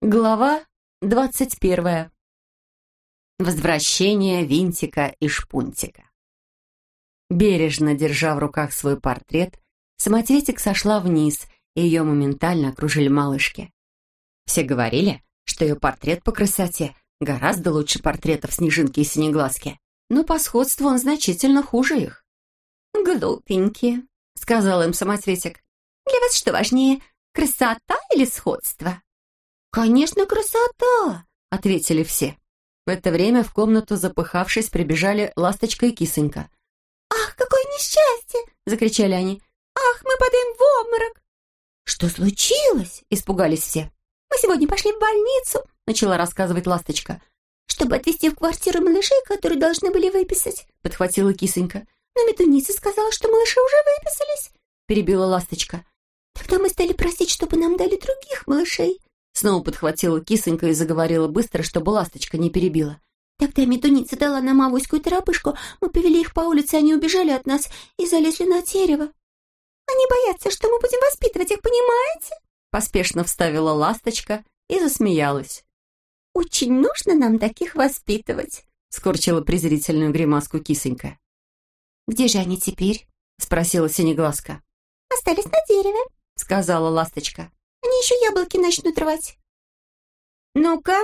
Глава двадцать первая. Возвращение Винтика и Шпунтика. Бережно держа в руках свой портрет, самоцветик сошла вниз, и ее моментально окружили малышки. Все говорили, что ее портрет по красоте гораздо лучше портретов Снежинки и Синеглазки, но по сходству он значительно хуже их. «Глупенькие», — сказал им самоцветик. «Для вас что важнее, красота или сходство?» «Конечно, красота!» — ответили все. В это время в комнату, запыхавшись, прибежали Ласточка и Кисонька. «Ах, какое несчастье!» — закричали они. «Ах, мы падаем в обморок!» «Что случилось?» — испугались все. «Мы сегодня пошли в больницу», — начала рассказывать Ласточка, «чтобы отвезти в квартиру малышей, которые должны были выписать», — подхватила Кисонька. «Но медуница сказала, что малыши уже выписались», — перебила Ласточка. «Тогда мы стали просить, чтобы нам дали других малышей», Снова подхватила кисонька и заговорила быстро, чтобы ласточка не перебила. Тогда медуница дала нам авоську и торопышку. Мы повели их по улице, они убежали от нас и залезли на дерево. Они боятся, что мы будем воспитывать их, понимаете? Поспешно вставила ласточка и засмеялась. «Очень нужно нам таких воспитывать», — скорчила презрительную гримаску кисонька. «Где же они теперь?» — спросила синеглазка. «Остались на дереве», — сказала ласточка. Они еще яблоки начнут рвать». «Ну-ка,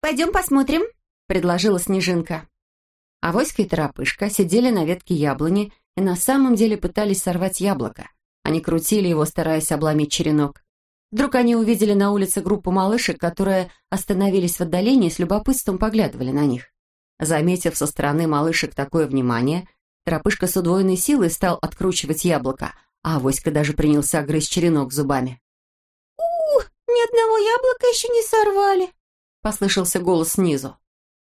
пойдем посмотрим», — предложила Снежинка. Авоська и Торопышка сидели на ветке яблони и на самом деле пытались сорвать яблоко. Они крутили его, стараясь обломить черенок. Вдруг они увидели на улице группу малышек, которые остановились в отдалении и с любопытством поглядывали на них. Заметив со стороны малышек такое внимание, Торопышка с удвоенной силой стал откручивать яблоко, а Авоська даже принялся грызть черенок зубами ни одного яблока еще не сорвали», — послышался голос снизу.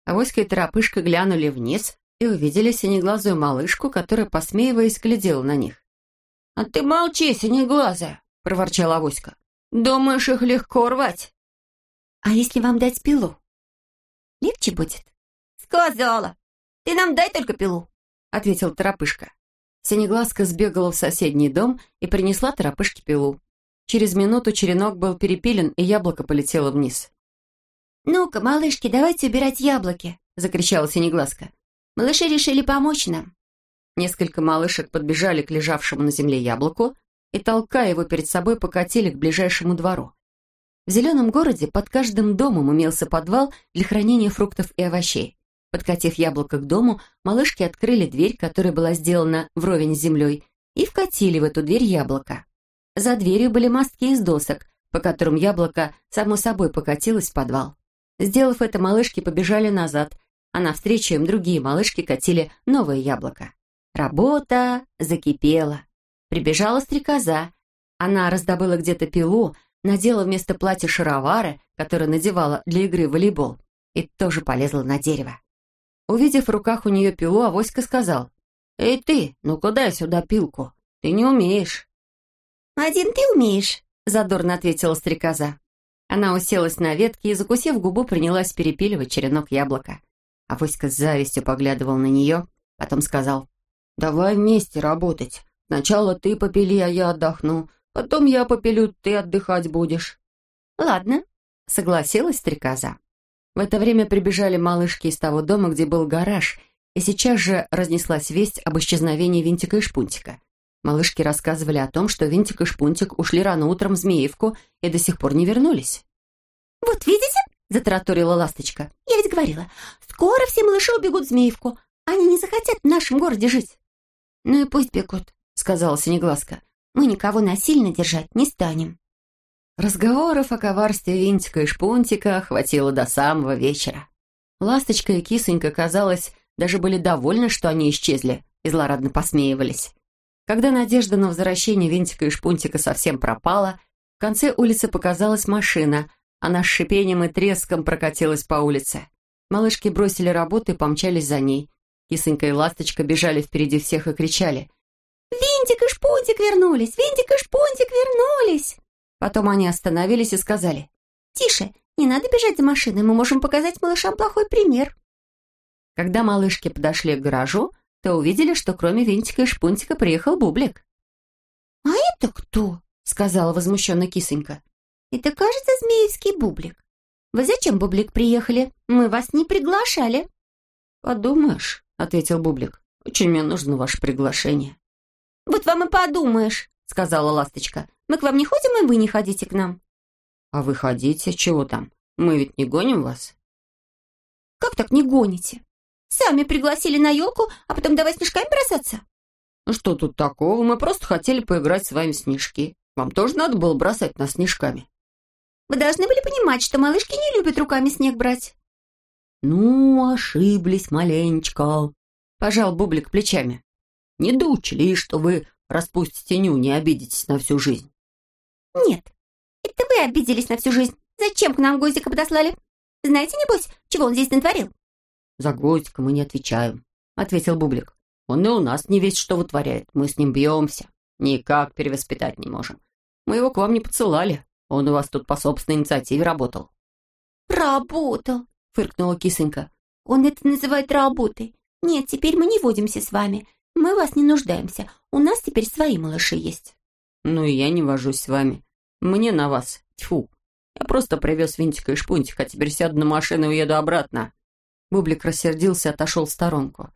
Авоська и Торопышка глянули вниз и увидели синеглазую малышку, которая, посмеиваясь, глядела на них. «А ты молчи, синеглазая!» — проворчала Авоська. «Думаешь, их легко рвать?» «А если вам дать пилу? Легче будет?» «Сказала! Ты нам дай только пилу!» — ответил Торопышка. Синеглазка сбегала в соседний дом и принесла Торопышке пилу. Через минуту черенок был перепилен, и яблоко полетело вниз. «Ну-ка, малышки, давайте убирать яблоки!» — закричала Синеглазка. «Малыши решили помочь нам!» Несколько малышек подбежали к лежавшему на земле яблоку и, толкая его перед собой, покатили к ближайшему двору. В зеленом городе под каждым домом имелся подвал для хранения фруктов и овощей. Подкатив яблоко к дому, малышки открыли дверь, которая была сделана вровень с землей, и вкатили в эту дверь яблоко. За дверью были мостки из досок, по которым яблоко само собой покатилось в подвал. Сделав это, малышки побежали назад, а навстречу им другие малышки катили новое яблоко. Работа закипела. Прибежала стрекоза. Она раздобыла где-то пилу, надела вместо платья шаровары, которые надевала для игры в волейбол, и тоже полезла на дерево. Увидев в руках у нее пилу, Авоська сказал, «Эй ты, ну-ка дай сюда пилку, ты не умеешь». «Один ты умеешь», — задорно ответила стрекоза. Она уселась на ветке и, закусив губу, принялась перепиливать черенок яблока. Авоська с завистью поглядывал на нее, потом сказал, «Давай вместе работать. Сначала ты попили, а я отдохну. Потом я попилю, ты отдыхать будешь». «Ладно», — согласилась стрекоза. В это время прибежали малышки из того дома, где был гараж, и сейчас же разнеслась весть об исчезновении Винтика и Шпунтика. Малышки рассказывали о том, что Винтик и Шпунтик ушли рано утром в Змеевку и до сих пор не вернулись. «Вот видите?» — затараторила ласточка. «Я ведь говорила, скоро все малыши убегут в Змеевку. Они не захотят в нашем городе жить». «Ну и пусть бегут», — сказала Синеглазка. «Мы никого насильно держать не станем». Разговоров о коварстве Винтика и Шпунтика хватило до самого вечера. Ласточка и Кисонька, казалось, даже были довольны, что они исчезли, и злорадно посмеивались. Когда надежда на возвращение Винтика и Шпунтика совсем пропала, в конце улицы показалась машина. Она с шипением и треском прокатилась по улице. Малышки бросили работу и помчались за ней. Кисонька и Ласточка бежали впереди всех и кричали. «Винтик и Шпунтик вернулись! Винтик и Шпунтик вернулись!» Потом они остановились и сказали. «Тише, не надо бежать за машиной, мы можем показать малышам плохой пример». Когда малышки подошли к гаражу, то увидели, что кроме Винтика и Шпунтика приехал Бублик. «А это кто?» — сказала возмущенно кисонька. «Это, кажется, змеевский Бублик». «Вы зачем, Бублик, приехали? Мы вас не приглашали». «Подумаешь», — ответил Бублик. «Очень мне нужно ваше приглашение». «Вот вам и подумаешь», — сказала ласточка. «Мы к вам не ходим, и вы не ходите к нам». «А вы ходите, чего там? Мы ведь не гоним вас?» «Как так не гоните? Сами пригласили на елку, а потом давай снежками бросаться?» «Ну что тут такого? Мы просто хотели поиграть с вами в снежки. Вам тоже надо было бросать нас снежками». «Вы должны были понимать, что малышки не любят руками снег брать». «Ну, ошиблись маленечко», — пожал Бублик плечами. «Не доучли, что вы распустите ню, не обидитесь на всю жизнь». «Нет, это вы обиделись на всю жизнь. Зачем к нам Гозика подослали? Знаете, небось, чего он здесь натворил?» «За Гозика мы не отвечаем», — ответил Бублик. «Он и у нас не весь что вытворяет. Мы с ним бьемся. Никак перевоспитать не можем. Мы его к вам не поцелали. Он у вас тут по собственной инициативе работал». «Работал», — фыркнула кисонька. «Он это называет работой. Нет, теперь мы не водимся с вами. Мы вас не нуждаемся. У нас теперь свои малыши есть». «Ну и я не вожусь с вами. Мне на вас. Тьфу. Я просто привез Винтика и Шпунтик, а теперь сяду на машину и уеду обратно». Бублик рассердился и отошел в сторонку.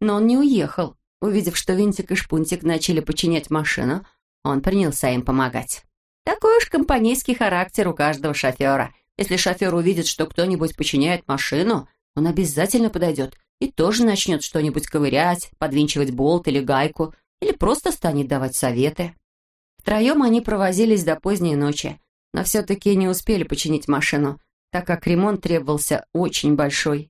Но он не уехал. Увидев, что Винтик и Шпунтик начали починять машину, он принялся им помогать. Такой уж компанейский характер у каждого шофера. Если шофер увидит, что кто-нибудь починяет машину, он обязательно подойдет и тоже начнет что-нибудь ковырять, подвинчивать болт или гайку, или просто станет давать советы. Втроем они провозились до поздней ночи, но все-таки не успели починить машину, так как ремонт требовался очень большой.